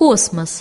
космос.